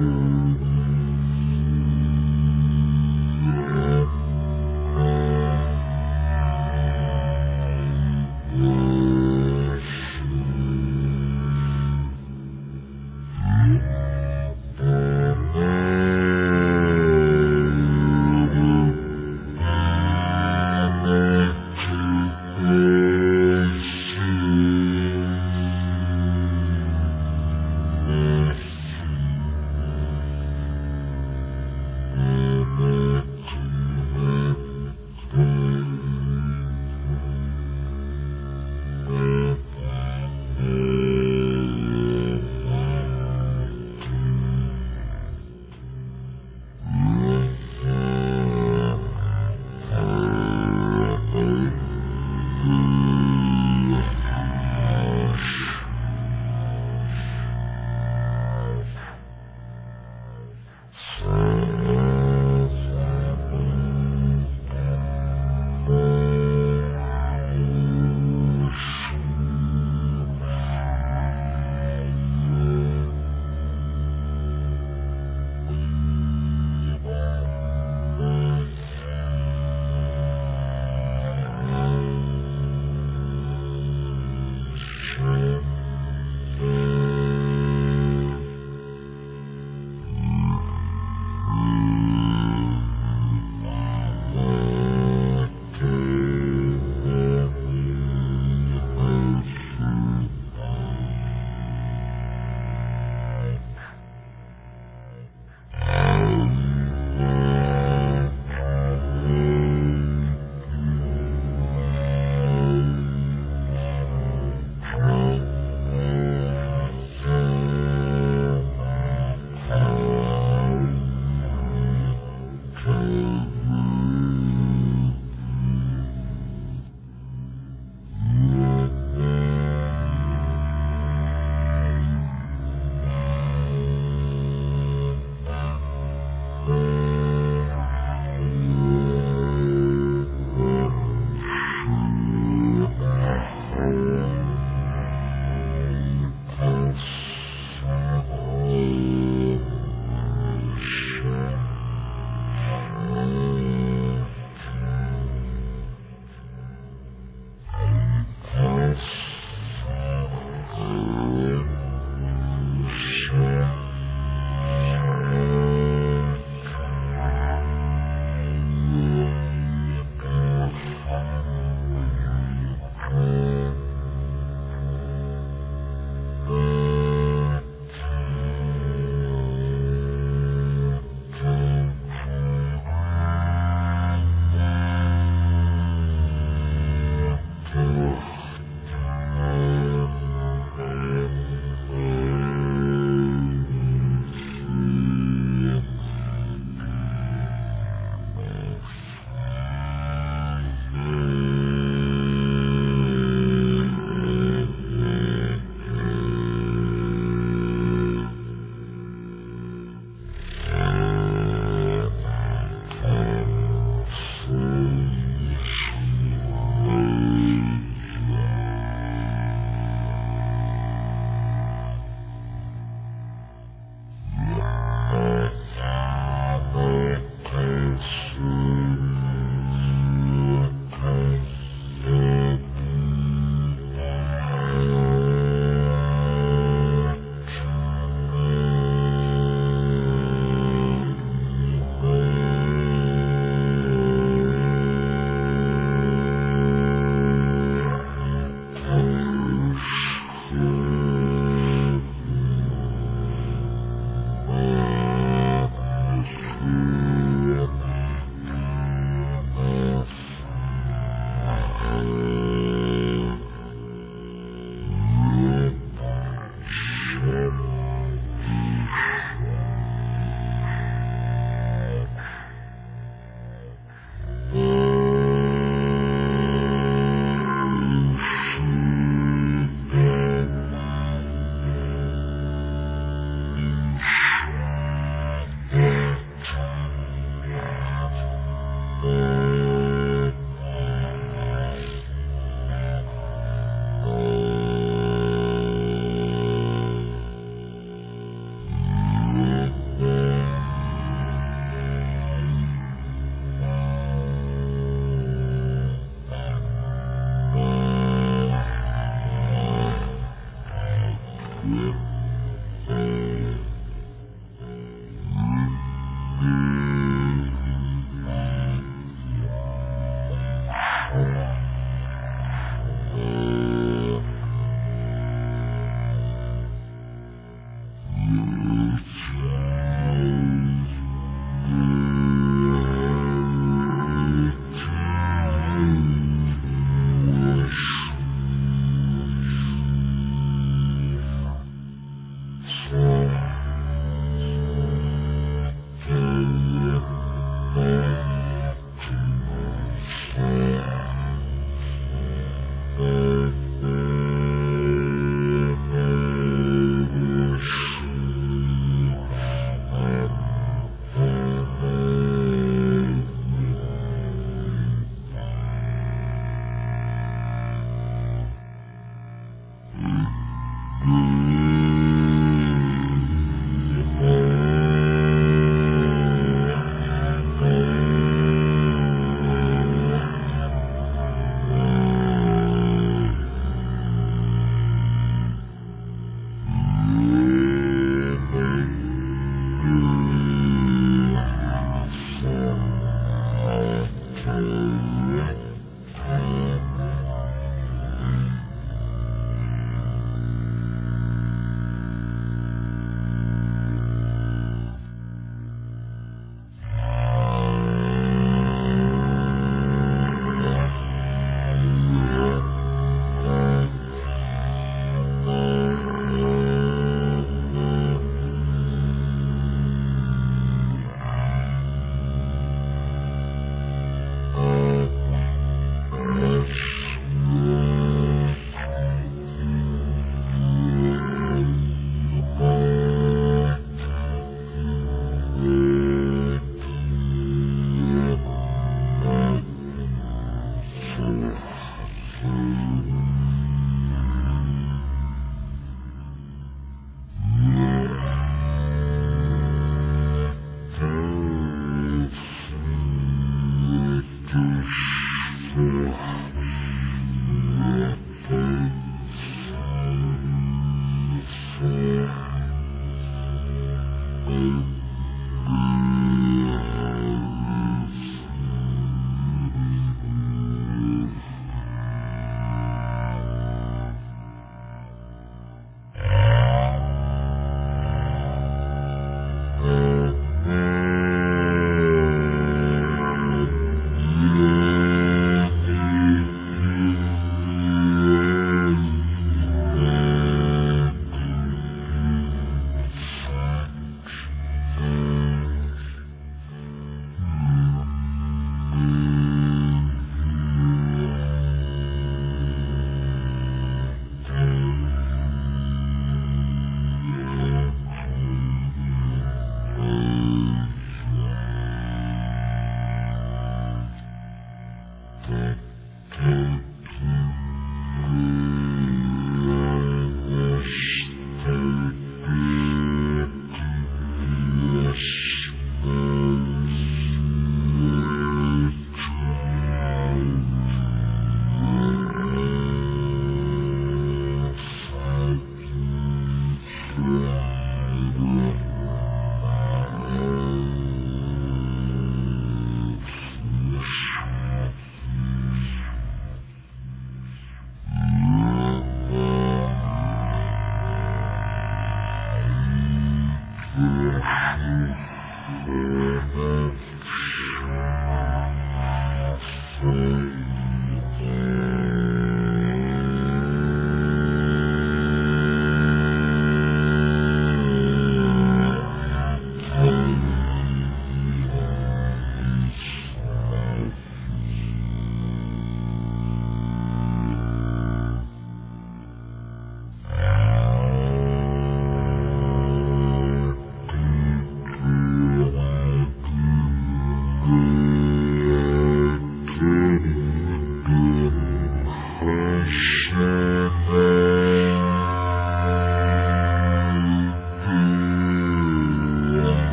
Mm-hmm.